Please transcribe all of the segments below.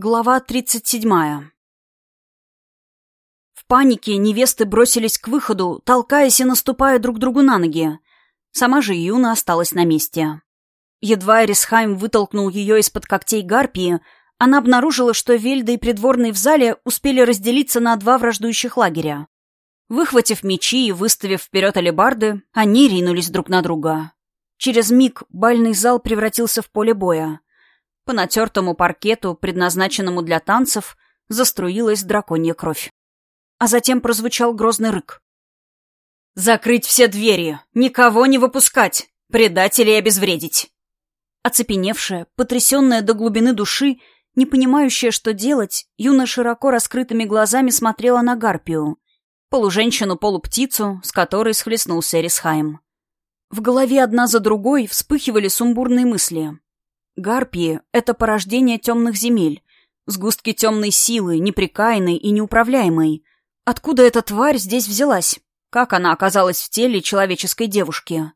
Глава 37. В панике невесты бросились к выходу, толкаясь и наступая друг другу на ноги. Сама же Юна осталась на месте. Едва Эрисхайм вытолкнул ее из-под когтей гарпии, она обнаружила, что Вельда и придворные в зале успели разделиться на два враждующих лагеря. Выхватив мечи и выставив вперед алебарды, они ринулись друг на друга. Через миг бальный зал превратился в поле боя. По натертому паркету, предназначенному для танцев, заструилась драконья кровь. А затем прозвучал грозный рык. «Закрыть все двери! Никого не выпускать! Предателей обезвредить!» Оцепеневшая, потрясенная до глубины души, не понимающая, что делать, Юна широко раскрытыми глазами смотрела на Гарпию, полуженщину-полуптицу, с которой схлестнулся Эрисхайм. В голове одна за другой вспыхивали сумбурные мысли. Гарпии — это порождение темных земель, сгустки темной силы, непрекаянной и неуправляемой. Откуда эта тварь здесь взялась? Как она оказалась в теле человеческой девушки?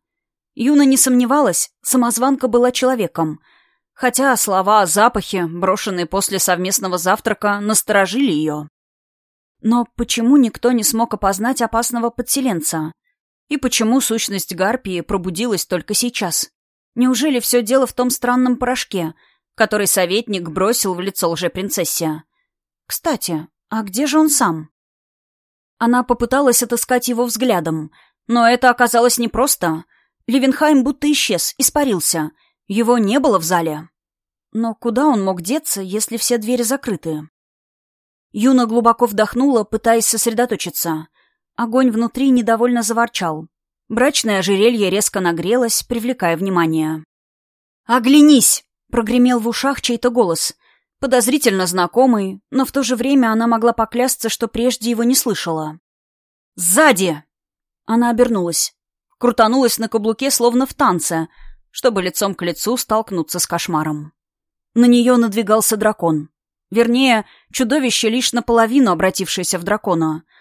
Юна не сомневалась, самозванка была человеком. Хотя слова о запахе, брошенные после совместного завтрака, насторожили ее. Но почему никто не смог опознать опасного подселенца? И почему сущность Гарпии пробудилась только сейчас? Неужели все дело в том странном порошке, который советник бросил в лицо лжепринцессе? Кстати, а где же он сам? Она попыталась отыскать его взглядом, но это оказалось непросто. Левенхайм будто исчез, испарился. Его не было в зале. Но куда он мог деться, если все двери закрыты? Юна глубоко вдохнула, пытаясь сосредоточиться. Огонь внутри недовольно заворчал. Брачное ожерелье резко нагрелось, привлекая внимание. «Оглянись!» — прогремел в ушах чей-то голос. Подозрительно знакомый, но в то же время она могла поклясться, что прежде его не слышала. «Сзади!» Она обернулась. Крутанулась на каблуке, словно в танце, чтобы лицом к лицу столкнуться с кошмаром. На нее надвигался дракон. Вернее, чудовище, лишь наполовину обратившееся в дракона —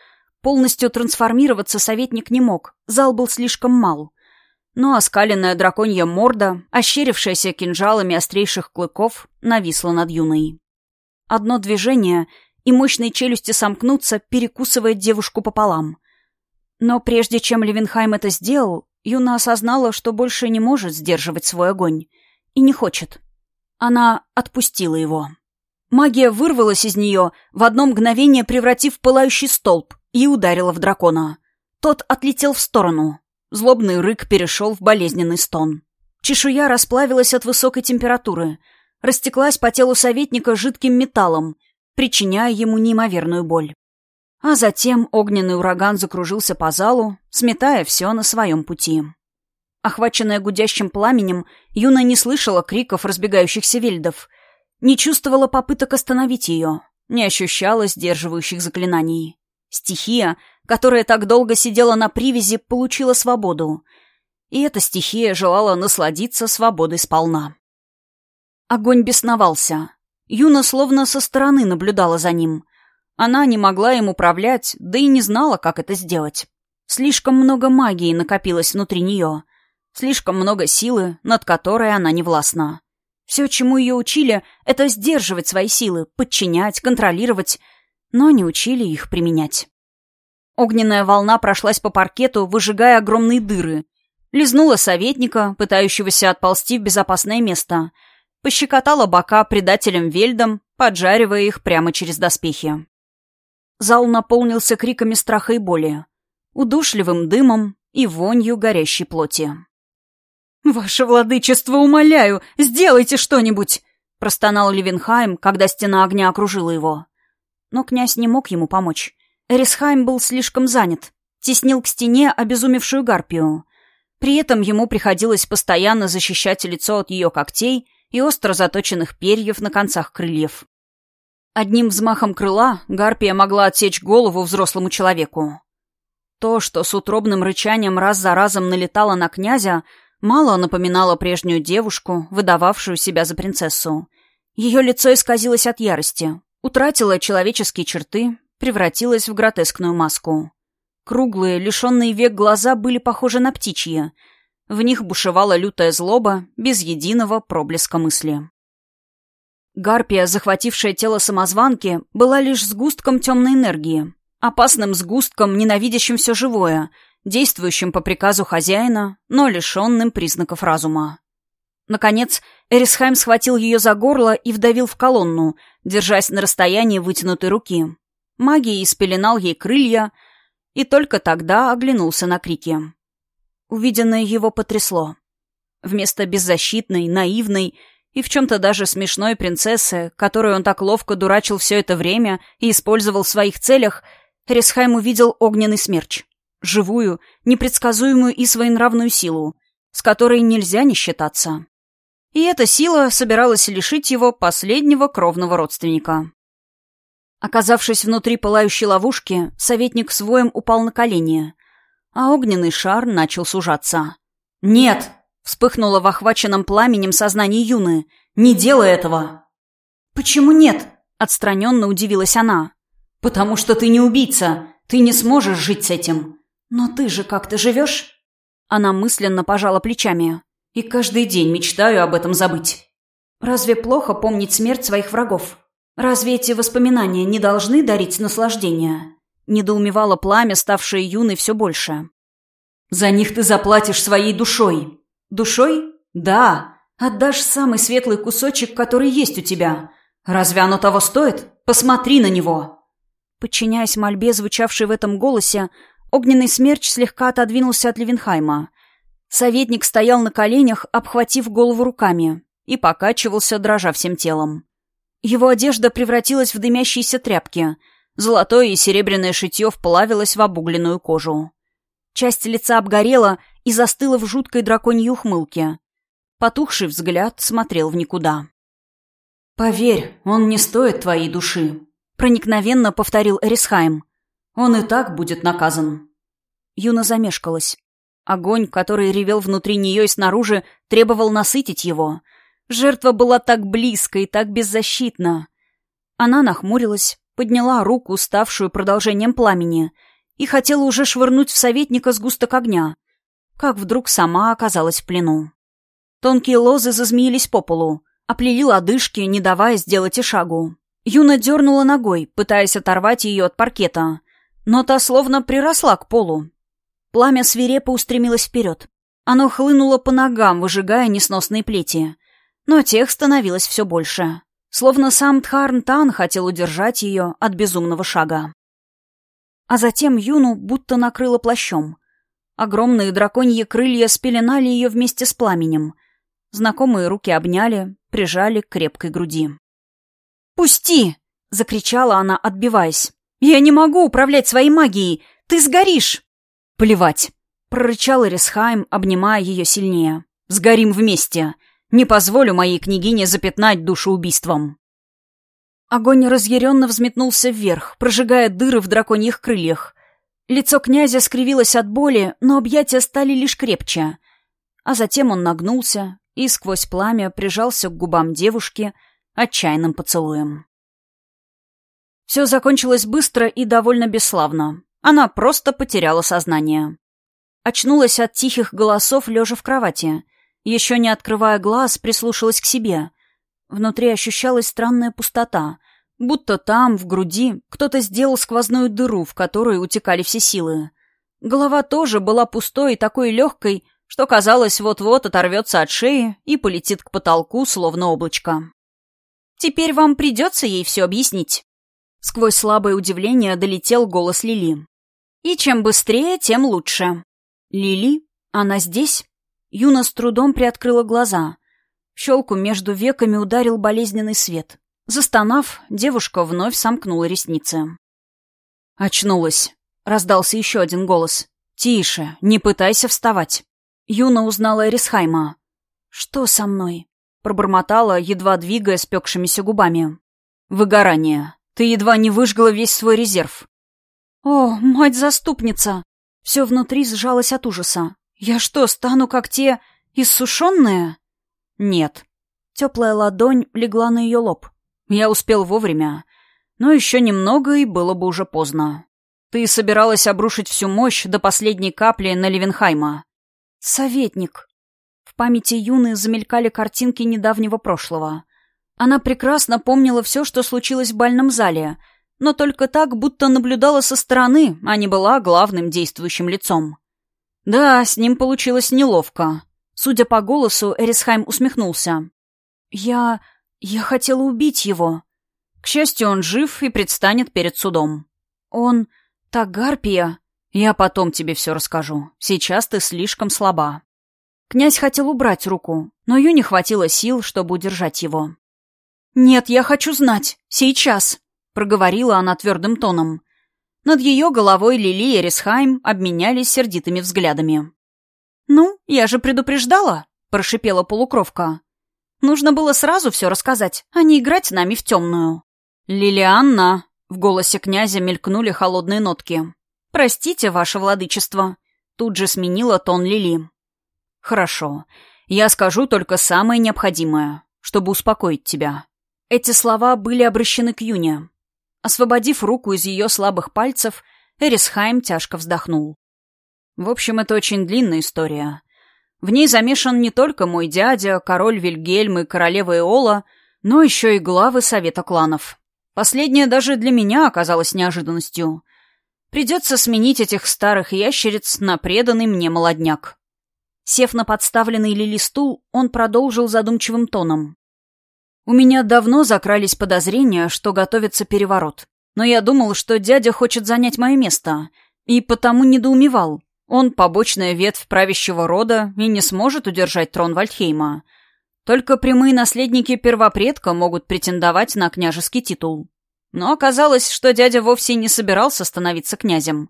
Полностью трансформироваться советник не мог, зал был слишком мал. Но оскаленная драконья морда, ощерившаяся кинжалами острейших клыков, нависла над юной. Одно движение, и мощные челюсти сомкнутся, перекусывая девушку пополам. Но прежде чем Левенхайм это сделал, Юна осознала, что больше не может сдерживать свой огонь. И не хочет. Она отпустила его. Магия вырвалась из нее, в одно мгновение превратив пылающий столб, и ударила в дракона. Тот отлетел в сторону. Злобный рык перешел в болезненный стон. Чешуя расплавилась от высокой температуры, растеклась по телу советника жидким металлом, причиняя ему неимоверную боль. А затем огненный ураган закружился по залу, сметая все на своем пути. Охваченная гудящим пламенем, Юна не слышала криков разбегающихся вельдов, не чувствовала попыток остановить ее, не ощущала сдерживающих заклинаний. Стихия, которая так долго сидела на привязи, получила свободу. И эта стихия желала насладиться свободой сполна. Огонь бесновался. Юна словно со стороны наблюдала за ним. Она не могла им управлять, да и не знала, как это сделать. Слишком много магии накопилось внутри нее. Слишком много силы, над которой она не властна. Все, чему ее учили, это сдерживать свои силы, подчинять, контролировать, но не учили их применять. Огненная волна прошлась по паркету, выжигая огромные дыры. Лизнула советника, пытающегося отползти в безопасное место. Пощекотала бока предателям Вельдом, поджаривая их прямо через доспехи. Зал наполнился криками страха и боли, удушливым дымом и вонью горящей плоти. «Ваше владычество, умоляю, сделайте что-нибудь!» простонал Левенхайм, когда стена огня окружила его. Но князь не мог ему помочь. Эрисхайм был слишком занят. Теснил к стене обезумевшую гарпию. При этом ему приходилось постоянно защищать лицо от ее когтей и остро заточенных перьев на концах крыльев. Одним взмахом крыла гарпия могла отсечь голову взрослому человеку. То, что с утробным рычанием раз за разом налетало на князя, мало напоминало прежнюю девушку, выдававшую себя за принцессу. Ее лицо исказилось от ярости, утратило человеческие черты, превратилось в гротескную маску. Круглые, лишенные век глаза были похожи на птичьи. В них бушевала лютая злоба, без единого проблеска мысли. Гарпия, захватившая тело самозванки, была лишь сгустком темной энергии. Опасным сгустком, ненавидящим все живое, действующим по приказу хозяина, но лишенным признаков разума. Наконец, Эрисхайм схватил ее за горло и вдавил в колонну, держась на расстоянии вытянутой руки. Магией спеленал ей крылья, и только тогда оглянулся на крики. Увиденное его потрясло. Вместо беззащитной, наивной и в чем-то даже смешной принцессы, которую он так ловко дурачил все это время и использовал в своих целях, Ресхайм увидел огненный смерч. Живую, непредсказуемую и своенравную силу, с которой нельзя не считаться. И эта сила собиралась лишить его последнего кровного родственника. Оказавшись внутри пылающей ловушки, советник с воем упал на колени, а огненный шар начал сужаться. «Нет!» — вспыхнуло в охваченном пламенем сознании Юны. «Не делай этого!» «Почему нет?» — отстраненно удивилась она. «Потому что ты не убийца. Ты не сможешь жить с этим. Но ты же как-то живешь?» Она мысленно пожала плечами. «И каждый день мечтаю об этом забыть. Разве плохо помнить смерть своих врагов? Разве эти воспоминания не должны дарить наслаждение?» Недоумевало пламя, ставшее юной все больше. «За них ты заплатишь своей душой». «Душой? Да. Отдашь самый светлый кусочек, который есть у тебя. Разве оно того стоит? Посмотри на него!» Подчиняясь мольбе, звучавшей в этом голосе, огненный смерч слегка отодвинулся от Левенхайма. Советник стоял на коленях, обхватив голову руками, и покачивался, дрожа всем телом. Его одежда превратилась в дымящиеся тряпки. Золотое и серебряное шитье вплавилось в обугленную кожу. Часть лица обгорела и застыла в жуткой драконьей ухмылке. Потухший взгляд смотрел в никуда. «Поверь, он не стоит твоей души», проникновенно повторил Эрисхайм. «Он и так будет наказан». Юна замешкалась. Огонь, который ревел внутри нее и снаружи, требовал насытить его. Жертва была так близко и так беззащитна. Она нахмурилась, подняла руку, ставшую продолжением пламени, и хотела уже швырнуть в советника сгусток огня, как вдруг сама оказалась в плену. Тонкие лозы зазмеились по полу, оплели лодыжки, не давая сделать и шагу. Юна дернула ногой, пытаясь оторвать ее от паркета, но та словно приросла к полу. Пламя свирепо устремилось вперед. Оно хлынуло по ногам, выжигая несносные плети. Но тех становилось все больше. Словно сам Тхарн Тан хотел удержать ее от безумного шага. А затем Юну будто накрыло плащом. Огромные драконьи крылья спеленали ее вместе с пламенем. Знакомые руки обняли, прижали к крепкой груди. «Пусти!» — закричала она, отбиваясь. «Я не могу управлять своей магией! Ты сгоришь!» «Плевать!» — прорычал Эрисхайм, обнимая ее сильнее. «Сгорим вместе! Не позволю моей княгине запятнать душу убийством!» Огонь разъяренно взметнулся вверх, прожигая дыры в драконьих крыльях. Лицо князя скривилось от боли, но объятия стали лишь крепче. А затем он нагнулся и сквозь пламя прижался к губам девушки — отчаянным поцелуем. Все закончилось быстро и довольно бесславно. Она просто потеряла сознание. Очнулась от тихих голосов, лежа в кровати. Еще не открывая глаз, прислушалась к себе. Внутри ощущалась странная пустота, будто там, в груди, кто-то сделал сквозную дыру, в которую утекали все силы. Голова тоже была пустой и такой легкой, что казалось, вот-вот оторвется от шеи и полетит к потолку, словно облачко. Теперь вам придется ей все объяснить». Сквозь слабое удивление долетел голос Лили. «И чем быстрее, тем лучше». «Лили? Она здесь?» Юна с трудом приоткрыла глаза. В щелку между веками ударил болезненный свет. Застонав, девушка вновь сомкнула ресницы. «Очнулась», — раздался еще один голос. «Тише, не пытайся вставать». Юна узнала Эрисхайма. «Что со мной?» Пробормотала, едва двигая спекшимися губами. «Выгорание. Ты едва не выжгла весь свой резерв». «О, мать-заступница!» Все внутри сжалось от ужаса. «Я что, стану как те иссушенные?» «Нет». Теплая ладонь легла на ее лоб. Я успел вовремя. Но еще немного, и было бы уже поздно. Ты собиралась обрушить всю мощь до последней капли на Левенхайма. «Советник», в памяти Юны замелькали картинки недавнего прошлого. Она прекрасно помнила все, что случилось в бальном зале, но только так, будто наблюдала со стороны, а не была главным действующим лицом. Да, с ним получилось неловко. Судя по голосу, Эрисхайм усмехнулся. «Я... я хотела убить его». К счастью, он жив и предстанет перед судом. «Он... та гарпия...» «Я потом тебе все расскажу. Сейчас ты слишком слаба». Князь хотел убрать руку, но Юне хватило сил, чтобы удержать его. «Нет, я хочу знать. Сейчас», — проговорила она твердым тоном. Над ее головой Лили и Рисхайм обменялись сердитыми взглядами. «Ну, я же предупреждала», — прошипела полукровка. «Нужно было сразу все рассказать, а не играть нами в темную». «Лилианна», — в голосе князя мелькнули холодные нотки. «Простите, ваше владычество», — тут же сменила тон Лили. «Хорошо. Я скажу только самое необходимое, чтобы успокоить тебя. Эти слова были обращены к Юне. Освободив руку из ее слабых пальцев, Эрисхайм тяжко вздохнул. В общем, это очень длинная история. В ней замешан не только мой дядя, король Вильгельм и королева Эола, но еще и главы Совета кланов. Последнее даже для меня оказалось неожиданностью. Придется сменить этих старых ящериц на преданный мне молодняк. Сев на подставленный Лили стул, он продолжил задумчивым тоном. У меня давно закрались подозрения, что готовится переворот. Но я думал, что дядя хочет занять мое место, и потому недоумевал. Он побочная ветвь правящего рода и не сможет удержать трон Вальдхейма. Только прямые наследники первопредка могут претендовать на княжеский титул. Но оказалось, что дядя вовсе не собирался становиться князем.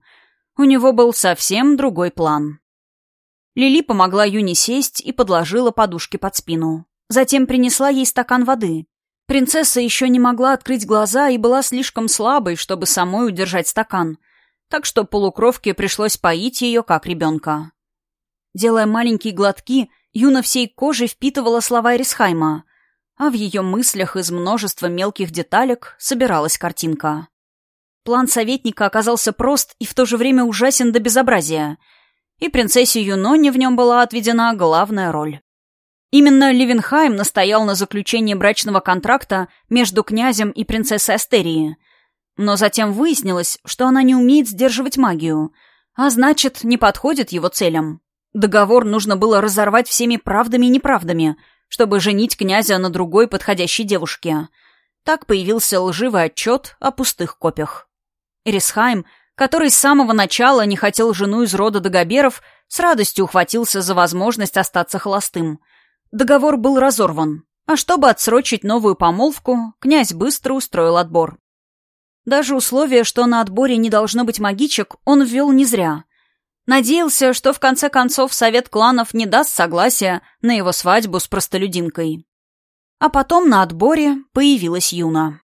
У него был совсем другой план. Лили помогла Юне сесть и подложила подушки под спину. Затем принесла ей стакан воды. Принцесса еще не могла открыть глаза и была слишком слабой, чтобы самой удержать стакан. Так что полукровке пришлось поить ее, как ребенка. Делая маленькие глотки, Юна всей кожей впитывала слова Эрисхайма, а в ее мыслях из множества мелких деталек собиралась картинка. План советника оказался прост и в то же время ужасен до безобразия, и принцессе Юноне в нем была отведена главная роль. Именно Ливенхайм настоял на заключении брачного контракта между князем и принцессой Астерии. Но затем выяснилось, что она не умеет сдерживать магию, а значит, не подходит его целям. Договор нужно было разорвать всеми правдами и неправдами, чтобы женить князя на другой подходящей девушке. Так появился лживый отчет о пустых копьях. Эрисхайм, который с самого начала не хотел жену из рода Дагоберов, с радостью ухватился за возможность остаться холостым – Договор был разорван, а чтобы отсрочить новую помолвку, князь быстро устроил отбор. Даже условие, что на отборе не должно быть магичек, он ввел не зря. Надеялся, что в конце концов совет кланов не даст согласия на его свадьбу с простолюдинкой. А потом на отборе появилась Юна.